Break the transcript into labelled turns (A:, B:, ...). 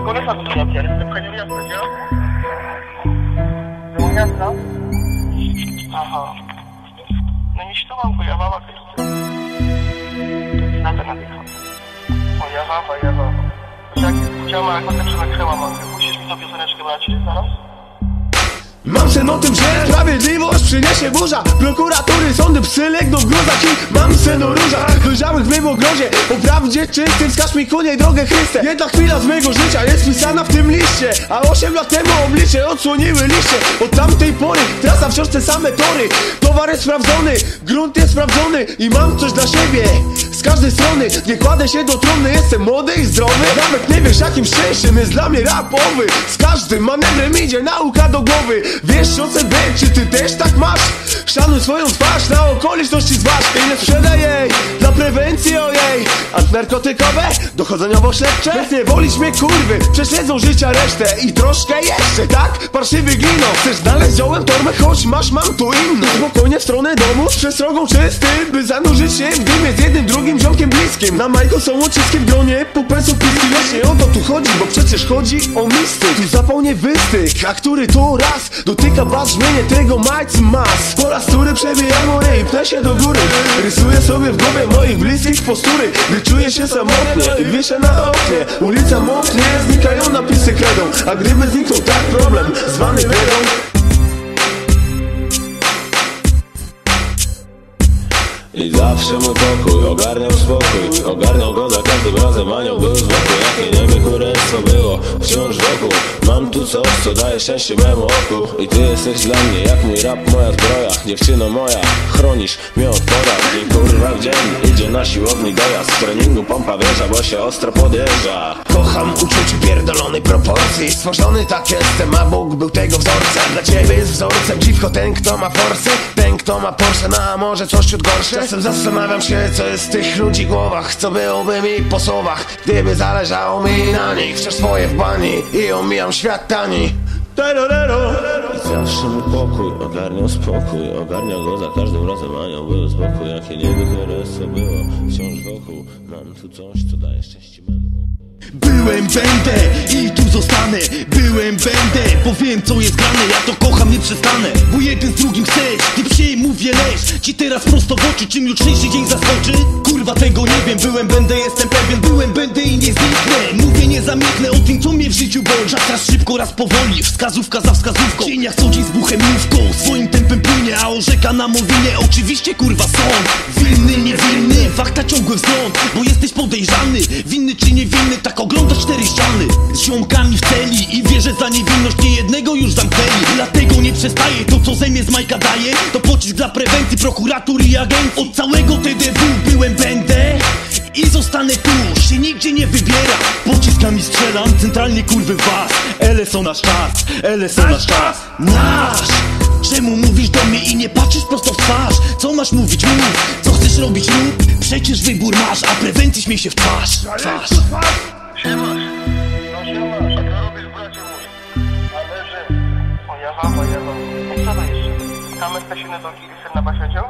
A: Kolega tu robi, ale jestem pchaniu miasta, gdzie? Do miasta? Aha. No nie śtumam, bo ja mama też Na to nadjechał. O, ja wawa, ja wawa. Jak chciała, jak potem się nakryła mamę. Musisz mi to pioseneczkę brać zaraz?
B: Mam sen o tym, że sprawiedliwość przyniesie burza. Prokuratury, sądy, psy legną w gruzach I mam sen o różach. Dojrzałych w mym ogrodzie O prawdzie czystym, wskaż mi ku niej drogę Chryste. Jedna chwila z mego życia jest pisana w tym liście A osiem lat temu oblicze odsłoniły liście. Od tamtej pory trasa wciąż te same tory. Towar jest sprawdzony, grunt jest sprawdzony I mam coś dla siebie. Z każdej strony Nie kładę się do trumny, jestem młody i zdrowy. Nawet nie wiesz jakim szczęściem jest dla mnie rapowy. Z każdym manewrem idzie nauka do głowy Wiesz o CB, czy ty też tak masz? Szanuj swoją twarz, na okoliczności zważ nie sprzedaj jej, dla prewencji ojej. Antynarkotykowe, dochodzeniowo-śledcze Bez nie wolić mnie kurwy, prześledzą życia resztę. I troszkę jeszcze, tak? Parszywy glino. Chcesz znaleźć ziołem torbę, choć masz, mam tu inną. Spokojnie w stronę domu, z przestrogą czystym By zanurzyć się w dymie z jednym, drugim ziomkiem bliskim. Na majku są uciski w gronie, pupensów przecież chodzi o mistyk Tu zapał nie wystyk, a który to raz Dotyka brzmienie tego majc mas. Po raz który przebijam moje i się do góry Rysuję sobie w głowie moich bliskich postury Gdy czuję się samotnie i wiszę na oknie. Ulica moknie, znikają napisy kredą A gdyby zniknął tak problem, zwany biedą
C: I zawsze mój pokój ogarniał spokój Ogarniał go za każdym razem. Anioł był z boku Jakie niebie kurestwo było wciąż wokół. Mam tu coś co daje szczęście memu oku. I ty jesteś dla mnie jak mój rap, moja zbroja. Dziewczyno moja, chronisz mnie od poraż I kurwa w dzień idzie na siłowni dojazd. W treningu pompa wieża, bo się ostro podjeżdża.
B: Kocham uczucie pierdolonej proporcji. Stworzony tak jestem, a Bóg był tego wzorcem Dla ciebie jest wzorcem. Dziwko ten kto ma forsy Ten kto ma Porsche, no a może coś ciut gorsze Czasem zastanawiam się co jest w tych ludzi głowach Co byłoby mi po słowach Gdyby zależało mi na nich Wciąż swoje w bani i omijam świat tani. Terorero.
C: I zawsze mój pokój ogarniał spokój Ogarniał go za każdym razem anioł był z boku Jakie kurestwo było wciąż wokół. Mam tu coś co daje szczęście memu
D: Byłem, będę i tu zostanę. Byłem, będę, bo wiem co jest grane. Ja to kocham, nie przestanę. Bo jeden z drugim chcesz, ty mówię leż. Ci teraz prosto w oczy, czym jutrzejszy dzień zaskoczy? Kurwa tego nie wiem, byłem, będę, jestem pewien. Byłem, będę i nie zniknę. Mówię, nie o tym co mnie w życiu boli. Czas raz szybko, raz powoli, wskazówka za wskazówką. W cieniach co dzień z Swoim tempem płynie, a orzeka na mowinie Oczywiście kurwa sąd Winny, niewinny, fakta ciągły wzgląd Podejrzany, winny czy niewinny Tak oglądasz cztery ściany. Z ziomkami w celi i wierzę za niewinność Nie jednego już zamknęli. Dlatego nie przestaję, to co ze mnie z Majka daje. To pocisk dla prewencji, prokuratury i agencji. Od całego TDW byłem, będę i zostanę tu, się nigdzie nie wybiera. Pociskami strzelam, centralnie kurwy was. LSO nasz czas, LSO nasz czas. Nasz! Czemu mówisz do mnie i nie patrzysz prosto w twarz? Co masz mówić? Mów! Co chcesz robić? Rób! Przecież wybór masz, a prewencji śmiej się w twarz Twarz
A: Siemasz. No siemasz, a co robisz bracie mój? Ale że... O, ja wawa, ja wawa. Co to jeszcze? Kamer stasiony do giry sen na basiadział?